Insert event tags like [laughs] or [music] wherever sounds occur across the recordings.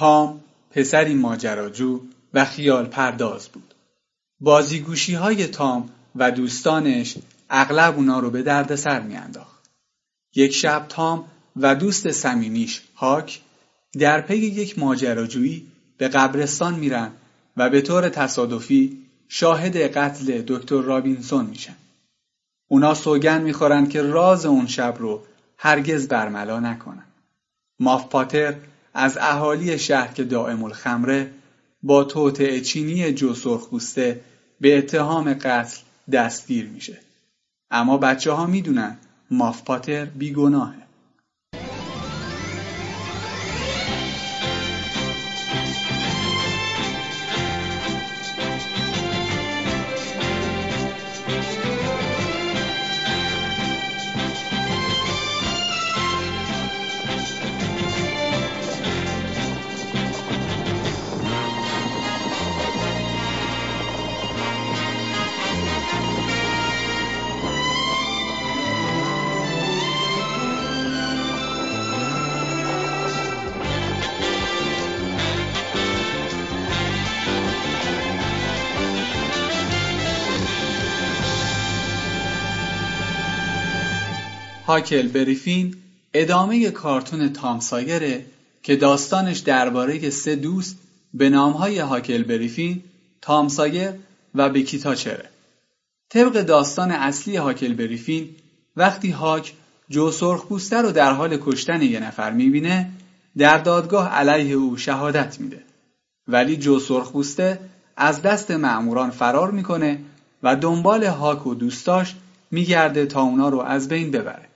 تام پسری ماجراجو و خیال پرداز بود. بازیگوشی های تام و دوستانش اغلب اونا رو به دردسر میانداخت. یک شب تام و دوست صمیمیش هاک در پی یک ماجراجویی به قبرستان میرن و به طور تصادفی شاهد قتل دکتر رابینسون میشن. اونا سوگن می‌خورن که راز اون شب رو هرگز برملا نکنن. ماف پاتر از اهالی شهر که دائم الخمره با توطعه چینی جو سرخپوسته به اتهام قتل دستگیر میشه. اما بچه ها می‌دونن ماف پاتر بیگناهه. هاکل بریفین ادامه کارتون تامسایره که داستانش درباره سه دوست به نامهای هاکل بریفین، تامسایر و بیکی تاچره. طبق داستان اصلی هاکل بریفین وقتی هاک جو سرخپوسته رو در حال کشتن یه نفر می‌بینه در دادگاه علیه او شهادت میده ولی جو سرخپوسته از دست معموران فرار می‌کنه و دنبال هاک و دوستاش میگرده تا اونا رو از بین ببره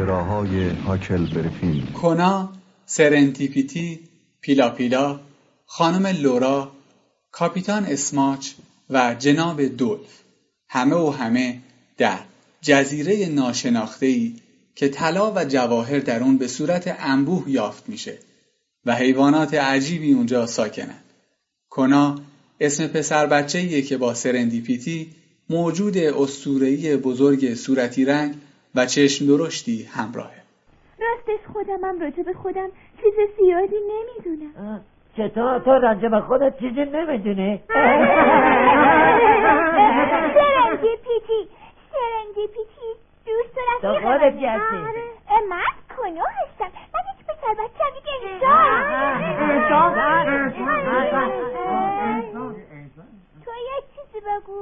ماجراهای هاکل برفین کنا، سرنتیپیتی، پیلا پیلا، خانم لورا، کاپیتان اسماچ و جناب دولف همه و همه در جزیره ناشناخته‌ای که طلا و جواهر در اون به صورت انبوه یافت میشه و حیوانات عجیبی اونجا ساکنند. کنا اسم پسر بچه‌ایه که با سرندیپیتی موجود اسطوره‌ای بزرگ صورتی رنگ و چشم درشتی همراهه راستش خودمم راجع به خودم چیز زیادی نمی‌دونم. چطور تو راجع به خودت چیزی نمی‌دونی؟ سرنگی پیتی سرنگی پیتی دوست تو خودت کی هستی؟ من کنو هستم. من یک پسر بچه هم دیگه انسان. تو یک چیزی بگو.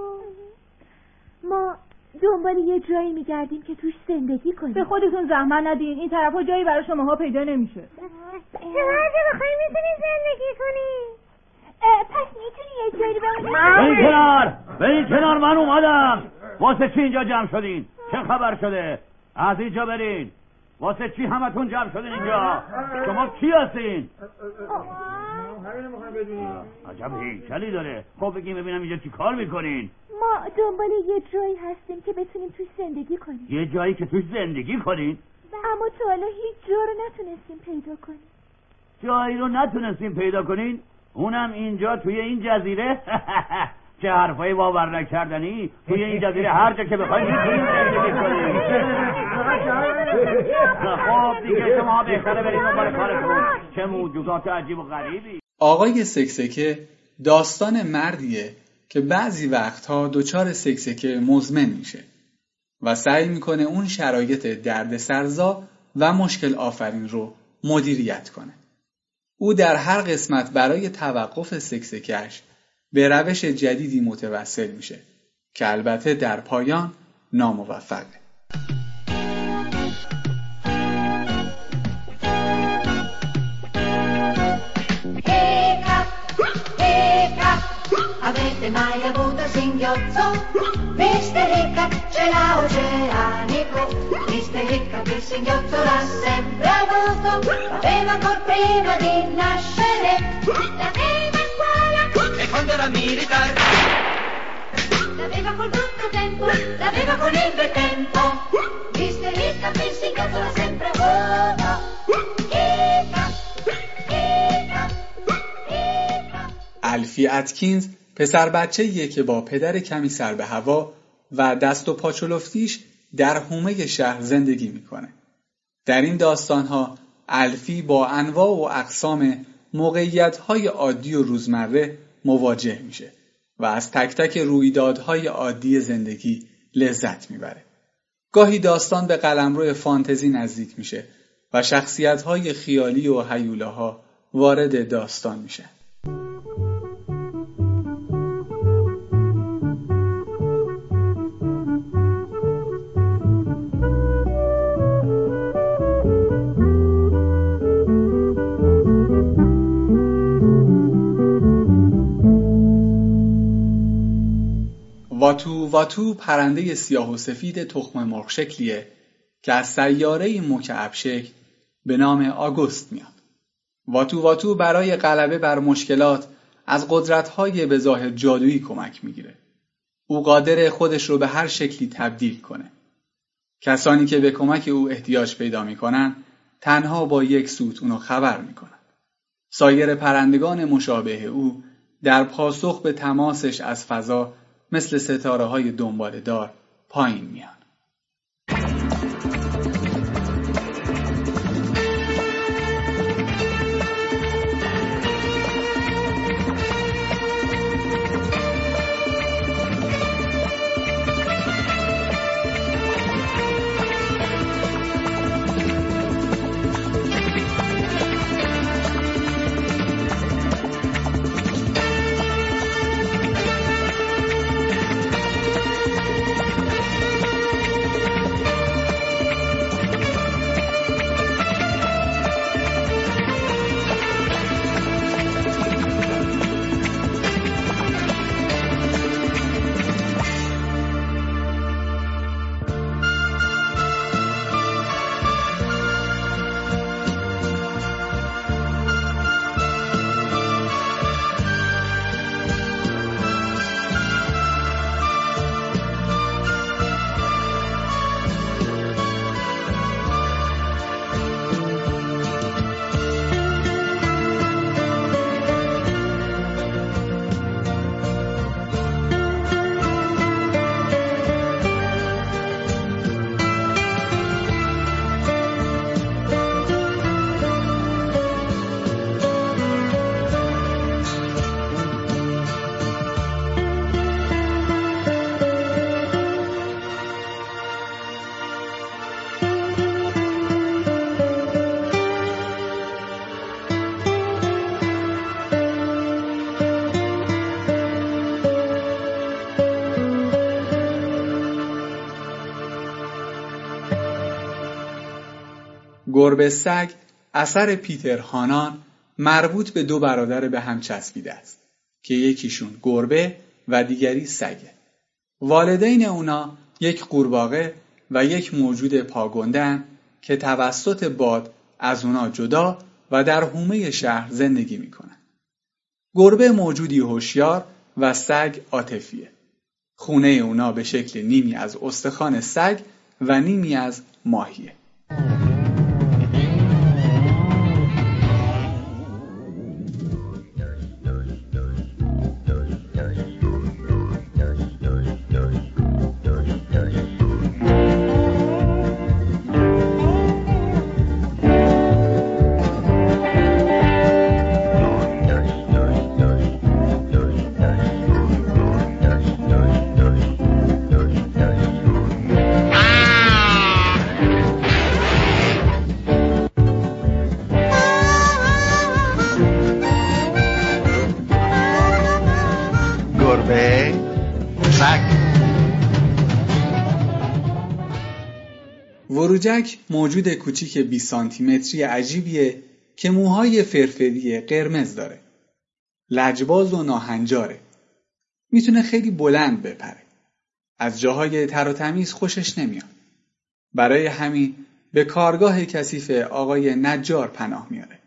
ما دنبال یه جایی میگردیم که توش زندگی کنیم. به خودتون زحمت ندین. این طرف جایی برای شماها پیدا نمیشه. چقدر بخوایی می‌تونی زندگی کنی؟ پس می‌تونی یه جایی بمونی؟ به این کنار به این کنار من اومدم. واسه چی اینجا جمع شدین؟ چه خبر شده؟ از اینجا برین. واسه چی همتون جمع شدین اینجا؟ شما کی هستین؟ عجب هیکلی داره. خب بگیم ببینم اینجا چی کار می‌کنین. ما دنبال یه جایی هستیم که بتونیم توش زندگی کنیم. یه جایی که توش زندگی کنین؟ اما تا حالا هیچ جا رو نتونستیم پیدا کنیم. جایی رو نتونستیم پیدا کنین؟ اونم اینجا توی این جزیره؟ [laughs] چه حرفایی باور نکردنی؟ توی این جزیره هر جا که بخواید می‌تونید زندگی کنید [laughs] خب دیگه شما بهتره برید دنبال کارتون. چه موجودات عجیب و غریبی. آقای سکسکه داستان مردیه که بعضی وقتها دچار سکسکه مزمن میشه و سعی می‌کنه اون شرایط درد سرزا و مشکل آفرین رو مدیریت کنه. او در هر قسمت برای توقف سکسکش به روش جدیدی متوسل میشه که البته در پایان ناموفقه. avete mai avuto singhiozzo? Mister Hiccup ce l'ha oceanico, Mister Hiccup il singhiozzo l'ha sempre avuto, aveva ancora prima di nascere, l'aveva a scuola e quando era militare. L'aveva col brutto tempo, l'aveva con il bel tempo, Mister Hiccup il singhiozzo l'ha sempre avuto. Hiccup, Hiccup, Hiccup. Alfie Atkins پسر بچه که با پدر کمی سر به هوا و دست و پاچولفتیش در حومه شهر زندگی می‌کنه. در این داستانها الفی با انواع و اقسام موقعیت‌های عادی و روزمره مواجه میشه و از تک تک رویدادهای عادی زندگی لذت می‌بره. گاهی داستان به قلمرو فانتزی نزدیک میشه و شخصیت‌های خیالی و حیولاها وارد داستان میشن. واتو پرنده سیاه و سفید تخم مرغ شکلیه که از سیاره مکعب شکل به نام آگوست میاد. واتو واتو برای غلبه بر مشکلات از قدرت‌های به ظاهر جادویی کمک می‌گیره. او قادر خودش رو به هر شکلی تبدیل کنه. کسانی که به کمک او احتیاج پیدا می‌کنن تنها با یک سوت اونو خبر می‌کنن. سایر پرندگان مشابه او در پاسخ به تماسش از فضا مثل ستاره های دنبال دار پایین میان. گربه سگ اثر پیتر هانان مربوط به دو برادر به هم چسبیده است که یکیشون گربه و دیگری سگه. والدین اونا یک قورباغه و یک موجود پاگندن که توسط باد از اونا جدا و در حومه شهر زندگی می‌کنن. گربه موجودی هوشیار و سگ عاطفیه. خونه اونا به شکل نیمی از استخوان سگ و نیمی از ماهیه. وروجک موجود کوچیک 20 سانتی متری عجیبیه که موهای فرفری قرمز داره. لجباز و ناهنجاره. می‌تونه خیلی بلند بپره. از جاهای تر و تمیز خوشش نمیاد. برای همین به کارگاه کثیف آقای نجار پناه میاره.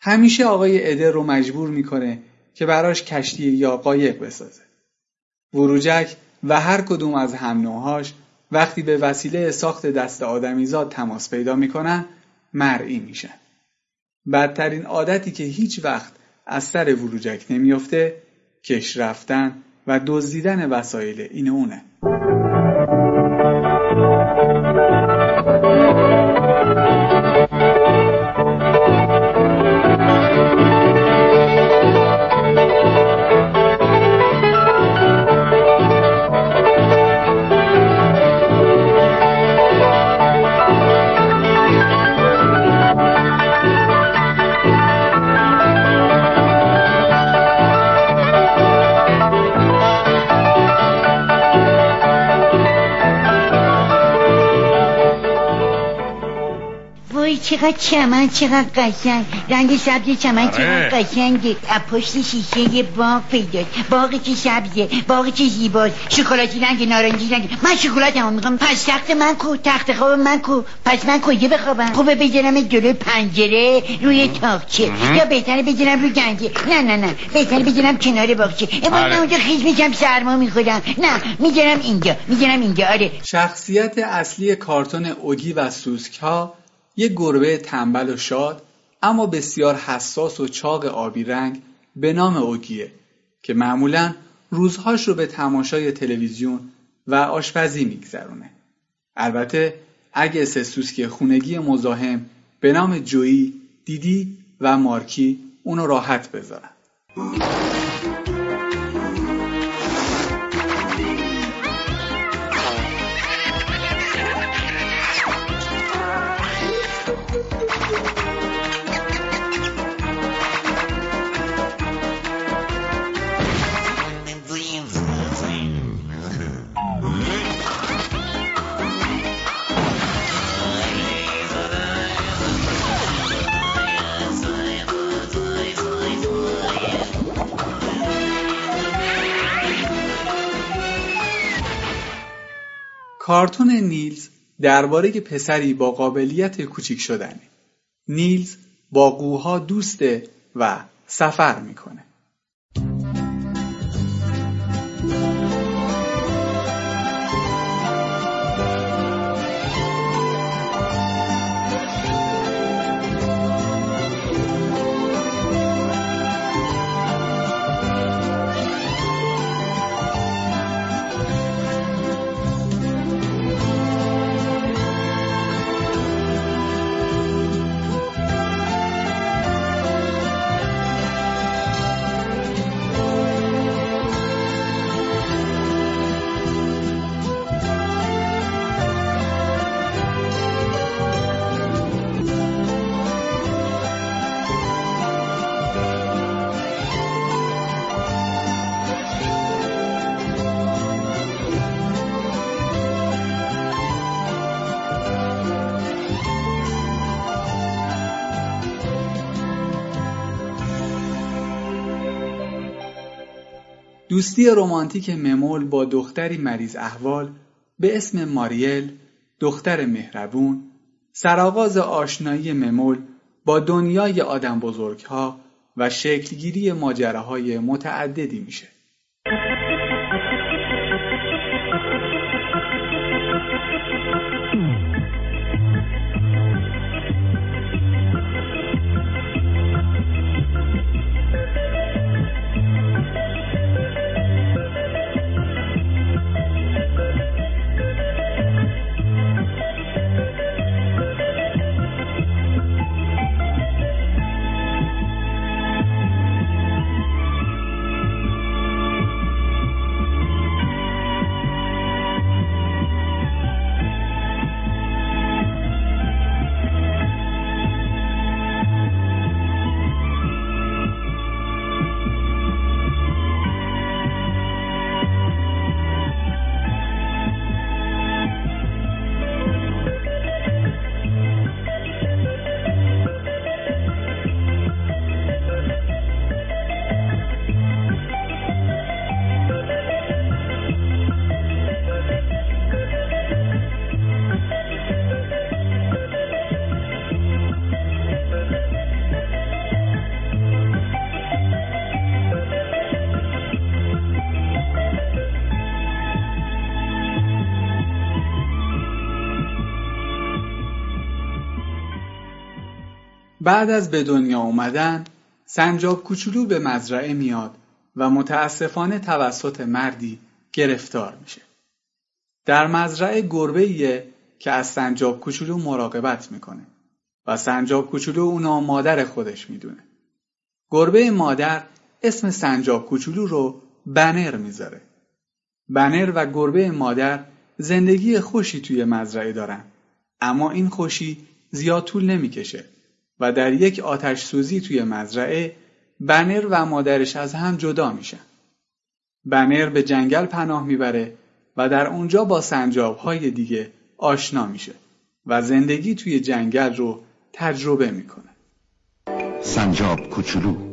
همیشه آقای ادر رو مجبور می‌کنه که براش کشتی یا قایق بسازه. وروجک و هر کدوم از هم وقتی به وسیله ساخت دست آدمیزاد تماس پیدا می‌کنن مرئی میشن. بدترین عادتی که هیچ وقت از سر وروجک نمیافته کش رفتن و دزدیدن وسایل این اونه. چقدر چمن چقدر قشنگ. رنگ سبز چمن آره. چقدر قشنگه. از پشت شیشه یه باغ پیدا باغ چه سبزه باغ چه زیباست. شکلاتی رنگ نارنجی رنگ. من شکلات هم می‌خوام. پس تخت من کو؟ تخت خواب من کو؟ پس من کجا بخوابم؟ خوبه بذارم جلوی پنجره روی تاقچه. یا بهتره بذارم روی گنجه نه نه نه. بهتره بذارم کنار باغچه. اما آره. من اونجا خیز میشم سرما می‌خورم. نه می‌ذارم اینجا می‌ذارم اینجا. آره. شخصیت اصلی کارتون اوگی و سوسک ها یک گربه تنبل و شاد اما بسیار حساس و چاق آبی رنگ به نام اوگیه که معمولا روزهاش رو به تماشای تلویزیون و آشپزی میگذرونه. البته اگه سه سوسک خونگی مزاحم به نام جویی، دیدی و مارکی اونو راحت بذارن. کارتون نیلز درباره پسری با قابلیت کوچیک شدنه. نیلز با قوها دوسته و سفر می‌کنه. دوستی رمانتیک ممول با دختری مریض احوال به اسم ماریل دختر مهربون سرآغاز آشنایی ممول با دنیای آدم بزرگها و شکلگیری ماجراهای متعددی میشه. بعد از به دنیا اومدن سنجاب کوچولو به مزرعه میاد و متاسفانه توسط مردی گرفتار میشه. در مزرعه گربه که از سنجاب کوچولو مراقبت می‌کنه و سنجاب کوچولو اونا مادر خودش می‌دونه. گربه مادر اسم سنجاب کوچولو رو بنر می‌ذاره. بنر و گربه مادر زندگی خوشی توی مزرعه دارن. اما این خوشی زیاد طول نمی‌کشه و در یک آتش سوزی توی مزرعه بنر و مادرش از هم جدا میشن. بنر به جنگل پناه می‌بره و در اونجا با سنجاب های دیگه آشنا میشه و زندگی توی جنگل رو تجربه می‌کنه. سنجاب کوچولو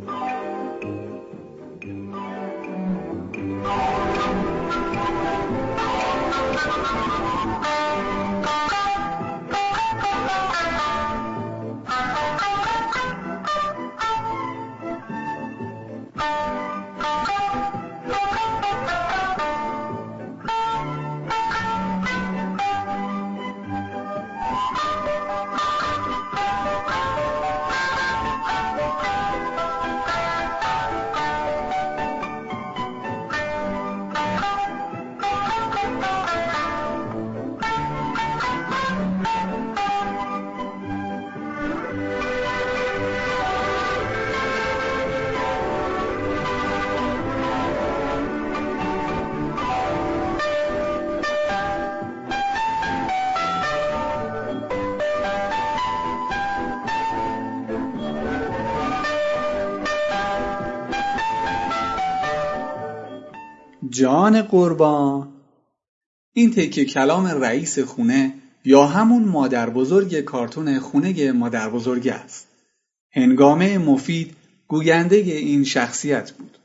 جان قربان این تکه کلام رئیس خونه یا همون مادر بزرگ کارتون خونه مادر بزرگ است. هنگامه مفید گوینده این شخصیت بود.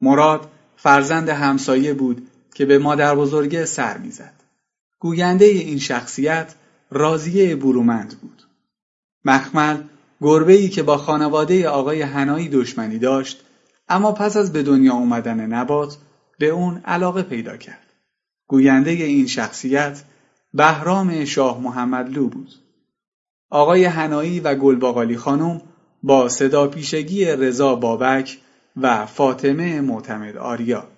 مراد فرزند همسایه بود که به مادر بزرگ سر می‌زد. گوینده این شخصیت رازیه برومند بود. مخمل گربه ای که با خانواده آقای هنایی دشمنی داشت اما پس از به دنیا اومدن نبات به اون علاقه پیدا کرد. گوینده این شخصیت بهرام شاه محمد لو بود. آقای هنایی و گلباقالی خانم با صدا پیشگی رضا بابک و فاطمه معتمد آریا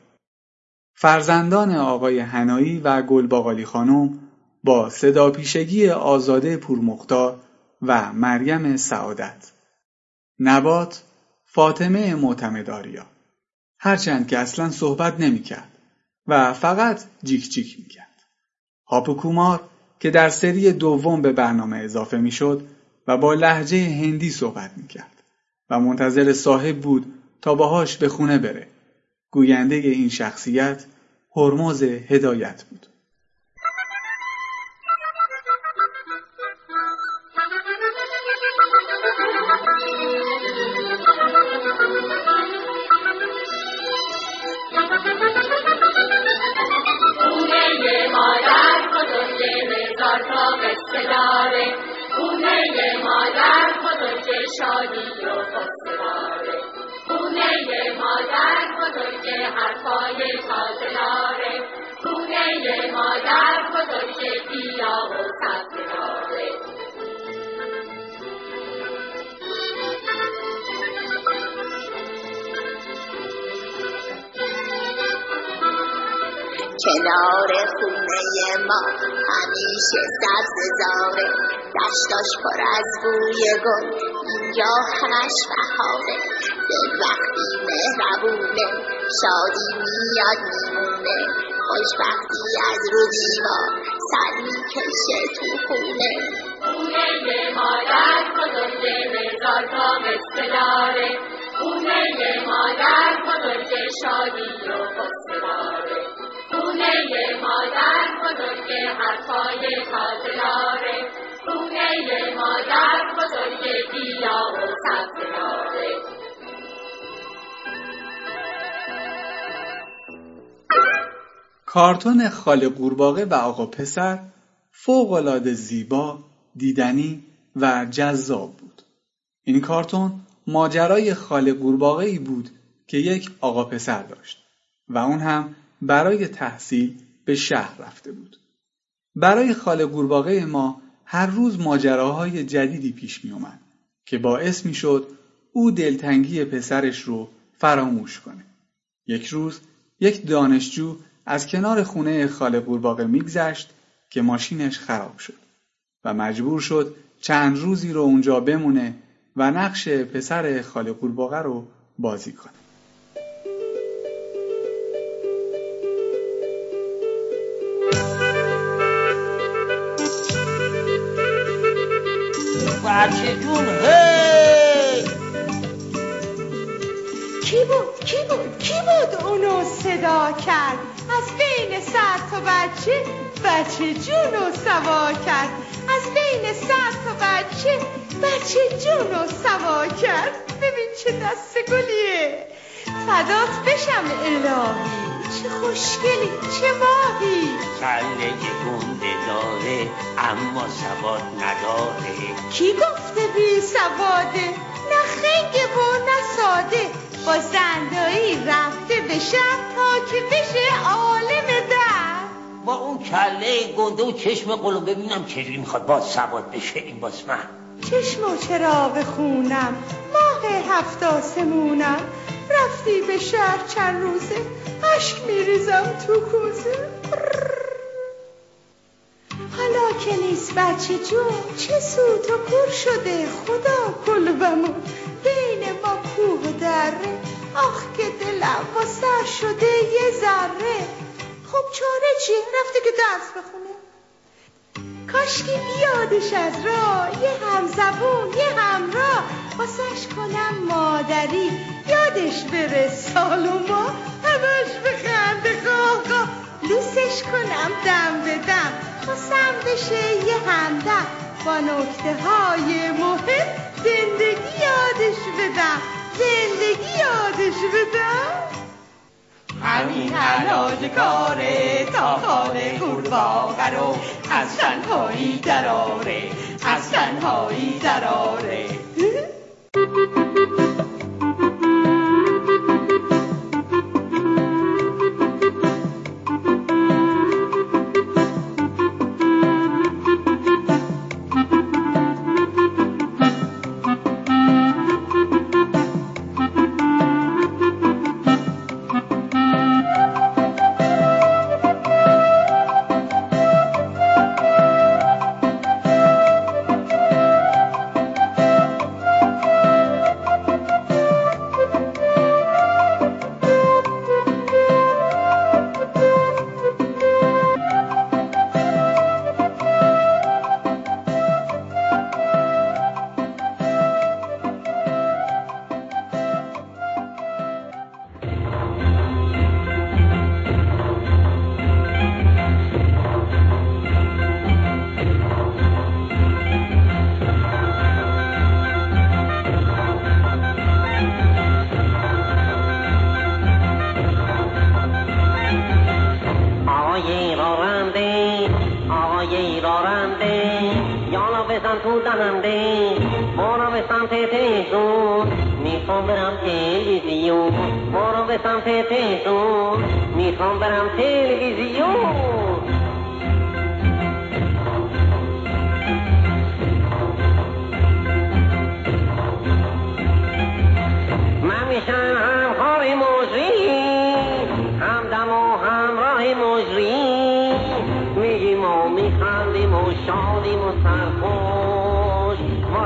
فرزندان آقای هنایی و گلباقالی خانم با صدا پیشگی آزاده پورمختار و مریم سعادت نبات فاطمه معتمد آریا هرچند که اصلا صحبت نمی‌کرد و فقط جیک جیک می‌کرد. هاپوکومار که در سری دوم به برنامه اضافه می‌شد و با لحجه هندی صحبت می‌کرد و منتظر صاحب بود تا باهاش به خونه بره. گوینده این شخصیت هرمز هدایت بود. شادی و خسته خونه مادر بزرگ حرفای تازه داره. خونه مادر بزرگ بیا و سبزه داره کنار خونه ما همیشه سبز زاره. دشتاش پر از بوی گل. اینجا همش بهاره دل وقتی مهربونه شادی میاد میمونه خوشبختی از رو دیوار سر می‌کشه تو خونه خونه مادر بزرگ هزار تا داره خونه مادر بزرگ شادی و قصه داره خونه مادر بزرگ حرفای تازه داره کارتون خاله قورباغه و آقا پسر فوقالعاده زیبا، دیدنی و جذاب بود. این کارتون ماجرای خاله قورباغه ای بود که یک آقا پسر داشت و اون هم برای تحصیل به شهر رفته بود. برای خاله قورباغه ما هر روز ماجراهای جدیدی پیش می اومد که باعث می‌شد او دلتنگی پسرش رو فراموش کنه. یک روز یک دانشجو از کنار خونه خاله قورباغه میگذشت که ماشینش خراب شد و مجبور شد چند روزی رو اونجا بمونه و نقش پسر خاله قورباغه رو بازی کنه. بچه جون هی! کی بود؟ کی بود؟ کی بود اونو صدا کرد؟ از بین صد تا بچه بچه جونو سوا کرد. از بین صد تا بچه بچه جونو سوا کرد. ببین چه دست گلیه. فدات بشم الهی خوشگلی چه ماهی؟ کله گنده داره اما سواد نداره. کی گفته بی سواده؟ نه خنگه و نه ساده. با زندایی رفته به شهر تا که بشه عالم در با اون کله گنده و چشم قلو ببینم چجوری می‌خواد باز سواد بشه این باز من چشم و چراغ خونم ماه هفت آسمونم. رفتی به شهر چند روزه؟ اشک میریزم تو کوزه. حالا که نیست بچه جون چه سوت و پر شده؟ خدا کلبمون بین ما کوه دره. آخ که دلم واسه شده یه ذره. خب چاره چیه؟ رفته که درس بخونه. کاشکی بیادش از راه. یه هم زبون یه همراه. واسش کنم مادری. یادش بره سال و ما همش بخنده قاقا لوسش کنم دم به دم. واسم بشه یه همدم. با نکته های مهم زندگی یادش بدم. زندگی یادش بدم. همین علاج کاره تا خاله قورباغه رو از تنهایی دراره از تنهایی دراره برو به سمت تهرون می‌خوام برم تلویزیون برو به سمت تهرون می‌خوام برم تلویزیون میشم همکار مجری همدم و همراه مجری میگیم و میخندیم و شادیم و سرخوش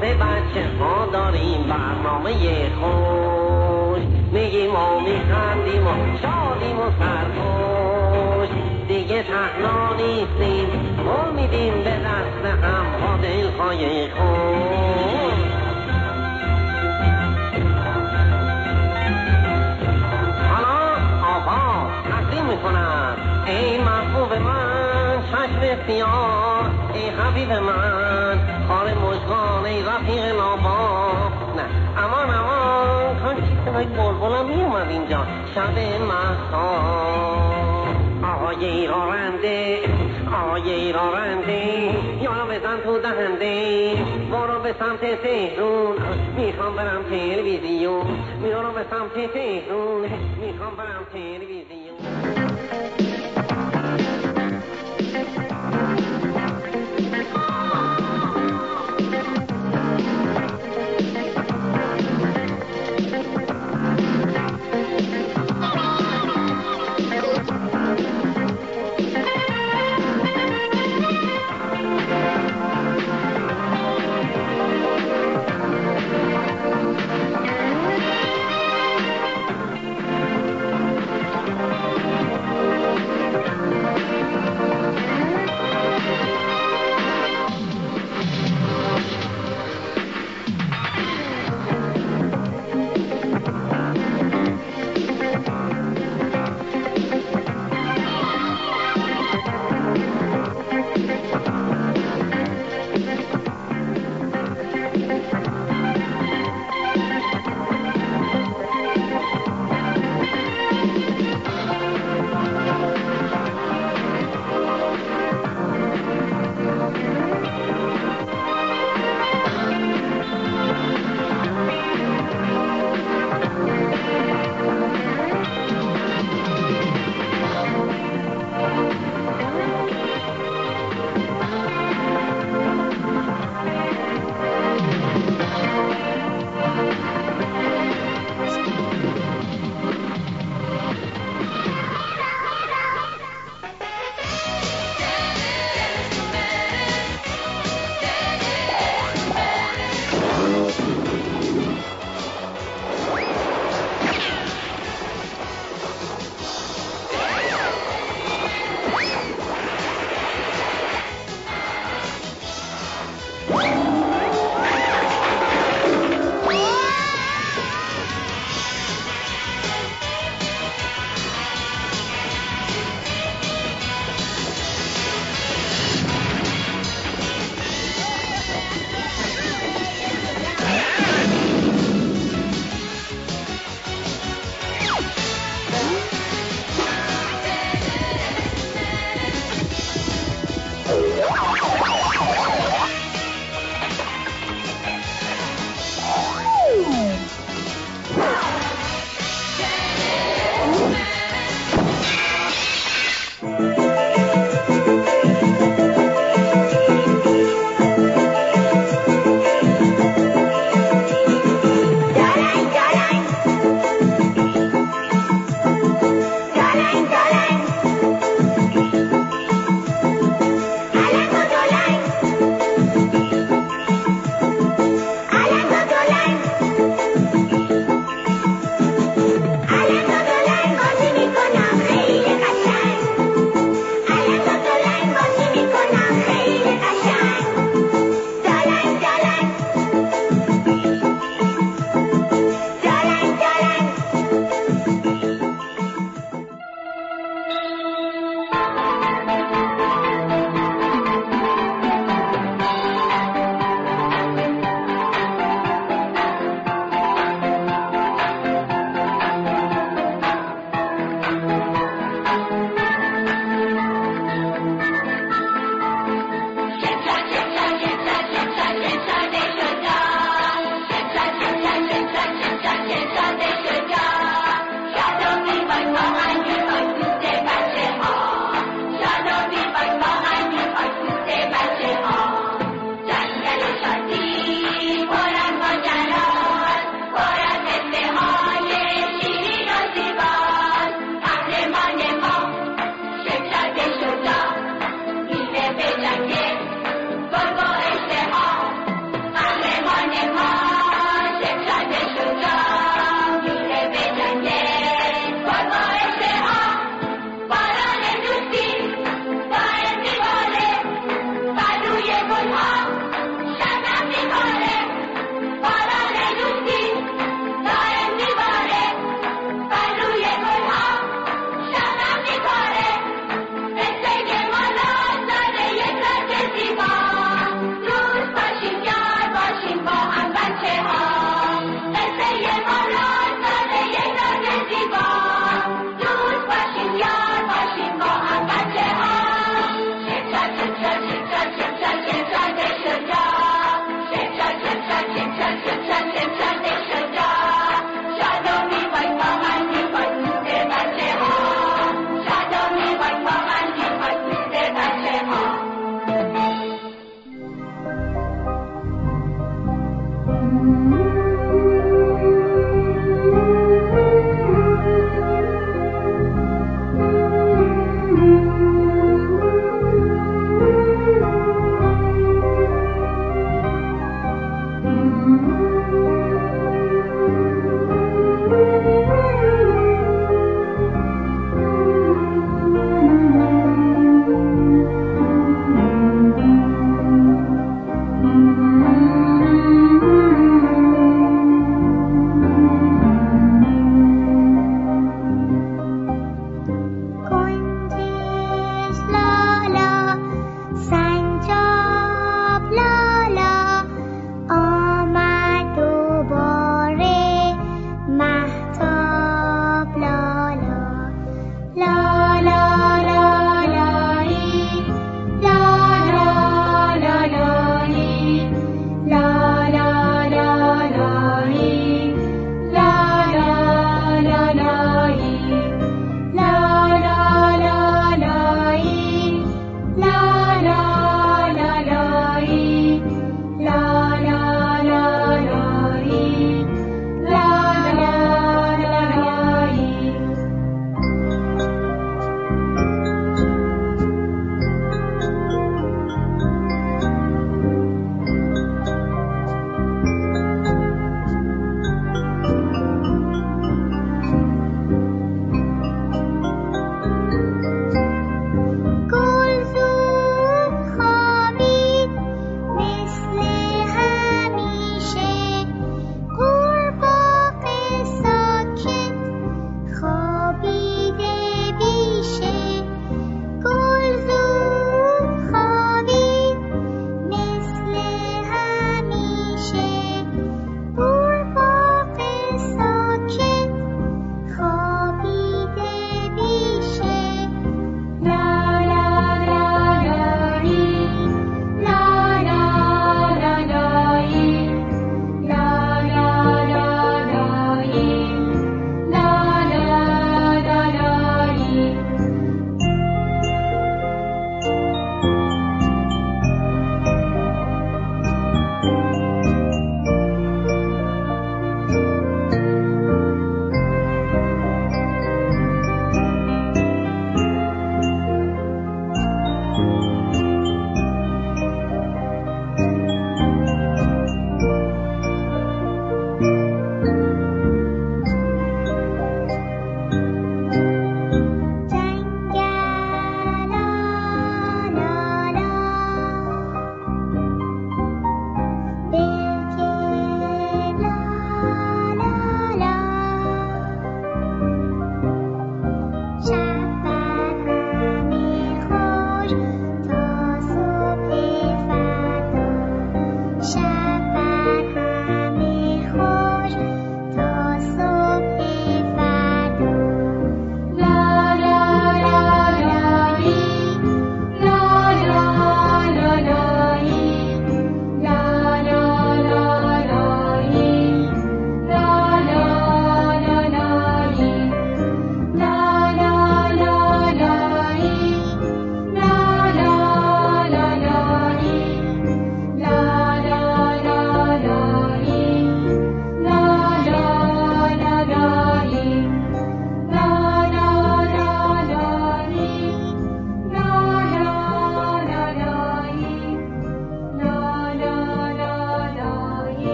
واسه بچه ها داریم برنامه خوش. میگیم و میخندیم و شادیم و سرخوش. دیگه تنها نیستیم. گل میدیم به دست هم با دلهای خوش. حالا آقا تقدیم می‌کنم. ای محبوب من چشم سیاه ای حبیب من. رفیق نابا نه. امان امان چی صدای بلبلم میومد اینجا. شب محتا آقای راننده آقای راننده یا بزن تو دهنده. برو به سمت تهرون می‌خوام برم تلویزیون. برو به سمت تهرون می‌خوام برم تلویزیون.